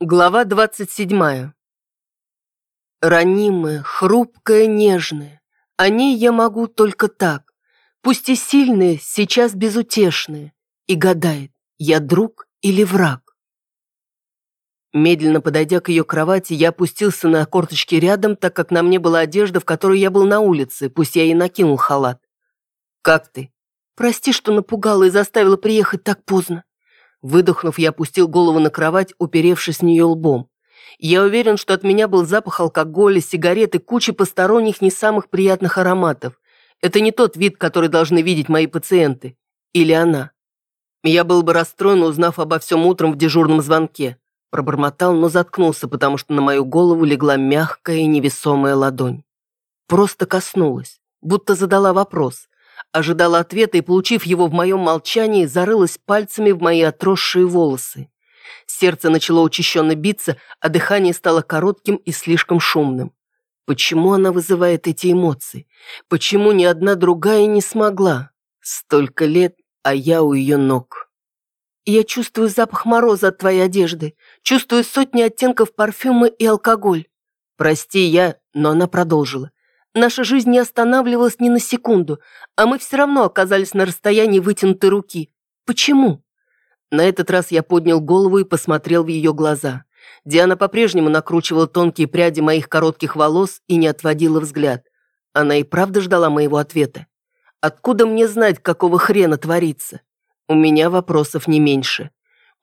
Глава двадцать седьмая. Ранимая, хрупкая, нежная. О ней я могу только так. Пусть и сильная, сейчас безутешная. И гадает, я друг или враг. Медленно подойдя к ее кровати, я опустился на корточки рядом, так как на мне была одежда, в которой я был на улице, пусть я и накинул халат. «Как ты?» «Прости, что напугала и заставила приехать так поздно». Выдохнув, я опустил голову на кровать, уперевшись в нее лбом. Я уверен, что от меня был запах алкоголя, сигарет и кучи посторонних не самых приятных ароматов. Это не тот вид, который должны видеть мои пациенты. Или она. Я был бы расстроен, узнав обо всем утром в дежурном звонке. Пробормотал, но заткнулся, потому что на мою голову легла мягкая и невесомая ладонь. Просто коснулась, будто задала вопрос. Ожидала ответа и, получив его в моем молчании, зарылась пальцами в мои отросшие волосы. Сердце начало учащенно биться, а дыхание стало коротким и слишком шумным. Почему она вызывает эти эмоции? Почему ни одна другая не смогла? Столько лет, а я у ее ног. Я чувствую запах мороза от твоей одежды, чувствую сотни оттенков парфюма и алкоголь. Прости, я... Но она продолжила. Наша жизнь не останавливалась ни на секунду, а мы все равно оказались на расстоянии вытянутой руки. Почему? На этот раз я поднял голову и посмотрел в ее глаза. Диана по-прежнему накручивала тонкие пряди моих коротких волос и не отводила взгляд. Она и правда ждала моего ответа. Откуда мне знать, какого хрена творится? У меня вопросов не меньше.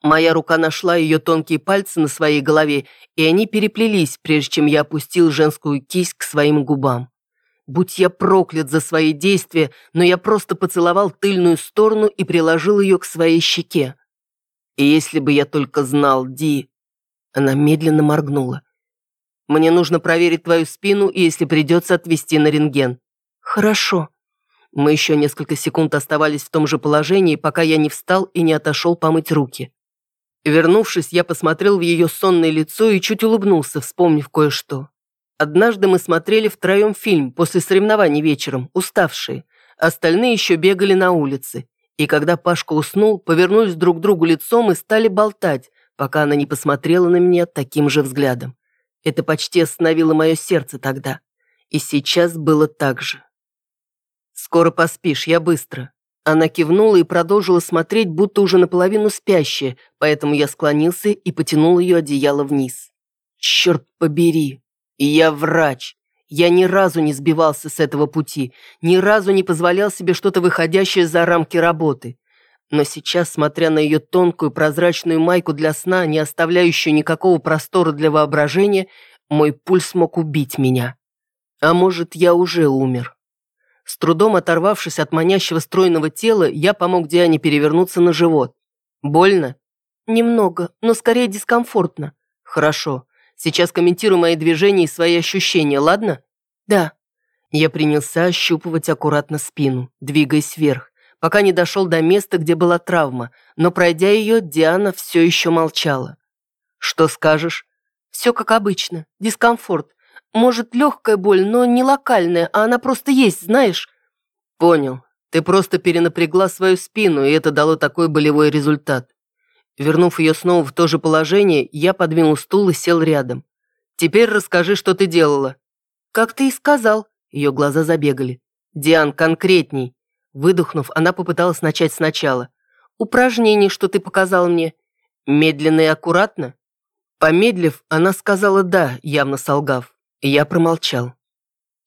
Моя рука нашла ее тонкие пальцы на своей голове, и они переплелись, прежде чем я опустил женскую кисть к своим губам. Будь я проклят за свои действия, но я просто поцеловал тыльную сторону и приложил ее к своей щеке. И если бы я только знал, Ди... Она медленно моргнула. Мне нужно проверить твою спину и, если придется, отвезти на рентген. Хорошо. Мы еще несколько секунд оставались в том же положении, пока я не встал и не отошел помыть руки. Вернувшись, я посмотрел в ее сонное лицо и чуть улыбнулся, вспомнив кое-что. Однажды мы смотрели втроем фильм после соревнований вечером, уставшие. Остальные еще бегали на улице. И когда Пашка уснул, повернулись друг к другу лицом и стали болтать, пока она не посмотрела на меня таким же взглядом. Это почти остановило мое сердце тогда. И сейчас было так же. «Скоро поспишь, я быстро». Она кивнула и продолжила смотреть, будто уже наполовину спящая, поэтому я склонился и потянул ее одеяло вниз. «Черт побери, и я врач. Я ни разу не сбивался с этого пути, ни разу не позволял себе что-то выходящее за рамки работы. Но сейчас, смотря на ее тонкую прозрачную майку для сна, не оставляющую никакого простора для воображения, мой пульс мог убить меня. А может, я уже умер. С трудом оторвавшись от манящего стройного тела, я помог Диане перевернуться на живот. Больно? Немного, но скорее дискомфортно. Хорошо. Сейчас комментируй мои движения и свои ощущения, ладно? Да. Я принялся ощупывать аккуратно спину, двигаясь вверх, пока не дошел до места, где была травма, но пройдя ее, Диана все еще молчала. Что скажешь? Все как обычно, дискомфорт. Может, легкая боль, но не локальная, а она просто есть, знаешь? Понял. Ты просто перенапрягла свою спину, и это дало такой болевой результат. Вернув ее снова в то же положение, я подвинул стул и сел рядом. «Теперь расскажи, что ты делала». «Как ты и сказал». Ее глаза забегали. «Диан, конкретней». Выдохнув, она попыталась начать сначала. «Упражнение, что ты показал мне». «Медленно и аккуратно?» Помедлив, она сказала «да», явно солгав. Я промолчал.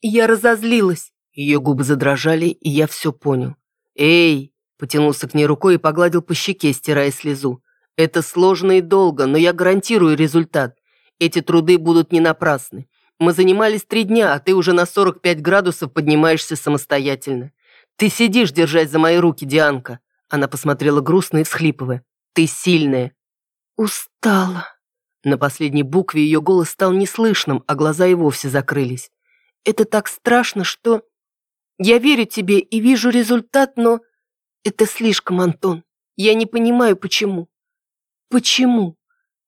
«Я разозлилась». Ее губы задрожали, и я все понял. «Эй!» Потянулся к ней рукой и погладил по щеке, стирая слезу. Это сложно и долго, но я гарантирую результат. Эти труды будут не напрасны. Мы занимались три дня, а ты уже на 45 градусов поднимаешься самостоятельно. Ты сидишь, держась за мои руки, Дианка. Она посмотрела грустно и всхлипывая. Ты сильная. Устала. На последней букве ее голос стал неслышным, а глаза и вовсе закрылись. Это так страшно, что... Я верю тебе и вижу результат, но... Это слишком, Антон. Я не понимаю, почему. Почему?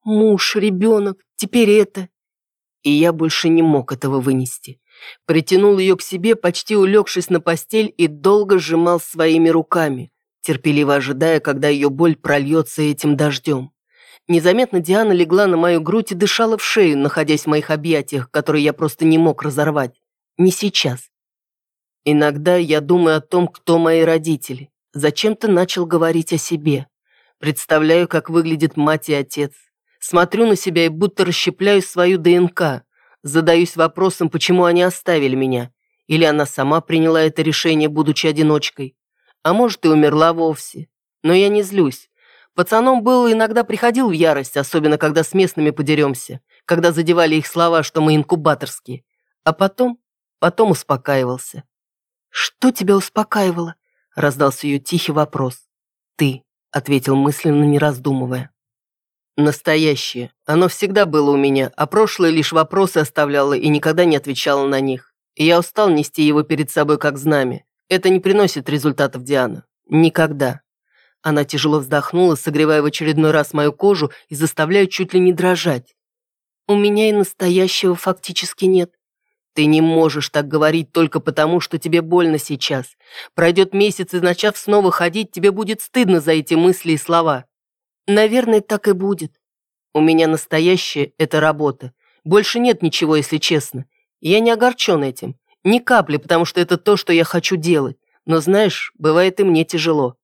Муж, ребенок, теперь это. И я больше не мог этого вынести. Притянул ее к себе, почти улегшись на постель, и долго сжимал своими руками, терпеливо ожидая, когда ее боль прольется этим дождем. Незаметно Диана легла на мою грудь и дышала в шею, находясь в моих объятиях, которые я просто не мог разорвать. Не сейчас. Иногда я думаю о том, кто мои родители. Зачем ты начал говорить о себе? Представляю, как выглядит мать и отец. Смотрю на себя и будто расщепляю свою ДНК. Задаюсь вопросом, почему они оставили меня. Или она сама приняла это решение, будучи одиночкой. А может, и умерла вовсе. Но я не злюсь. Пацаном был иногда приходил в ярость, особенно когда с местными подеремся, когда задевали их слова, что мы инкубаторские. А потом, потом успокаивался. «Что тебя успокаивало?» — раздался ее тихий вопрос. «Ты», — ответил мысленно, не раздумывая. «Настоящее. Оно всегда было у меня, а прошлое лишь вопросы оставляло и никогда не отвечало на них. И я устал нести его перед собой как знамя. Это не приносит результатов, Диана. Никогда. Она тяжело вздохнула, согревая в очередной раз мою кожу и заставляя чуть ли не дрожать. «У меня и настоящего фактически нет. Ты не можешь так говорить только потому, что тебе больно сейчас. Пройдет месяц, и начав снова ходить, тебе будет стыдно за эти мысли и слова. Наверное, так и будет. У меня настоящее – это работа. Больше нет ничего, если честно. Я не огорчен этим. Ни капли, потому что это то, что я хочу делать. Но знаешь, бывает и мне тяжело.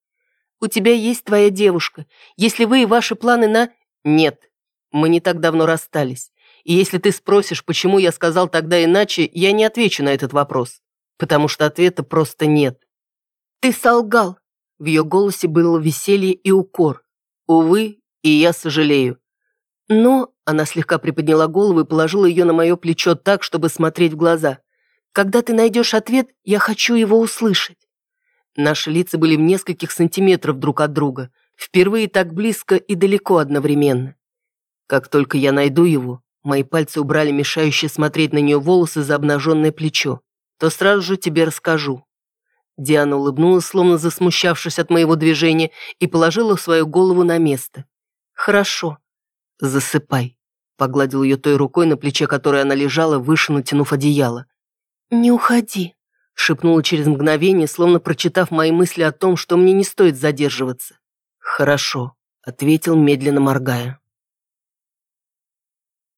У тебя есть твоя девушка. Если вы и ваши планы на... Нет, мы не так давно расстались. И если ты спросишь, почему я сказал тогда иначе, я не отвечу на этот вопрос. Потому что ответа просто нет. Ты солгал. В ее голосе было веселье и укор. Увы, и я сожалею. Но она слегка приподняла голову и положила ее на мое плечо так, чтобы смотреть в глаза. Когда ты найдешь ответ, я хочу его услышать. Наши лица были в нескольких сантиметров друг от друга, впервые так близко и далеко одновременно. Как только я найду его, мои пальцы убрали мешающие смотреть на нее волосы за обнаженное плечо, то сразу же тебе расскажу. Диана улыбнулась, словно засмущавшись от моего движения, и положила свою голову на место. «Хорошо. Засыпай», — погладил ее той рукой, на плече которой она лежала, выше натянув одеяло. «Не уходи», шепнула через мгновение, словно прочитав мои мысли о том, что мне не стоит задерживаться. «Хорошо», — ответил, медленно моргая.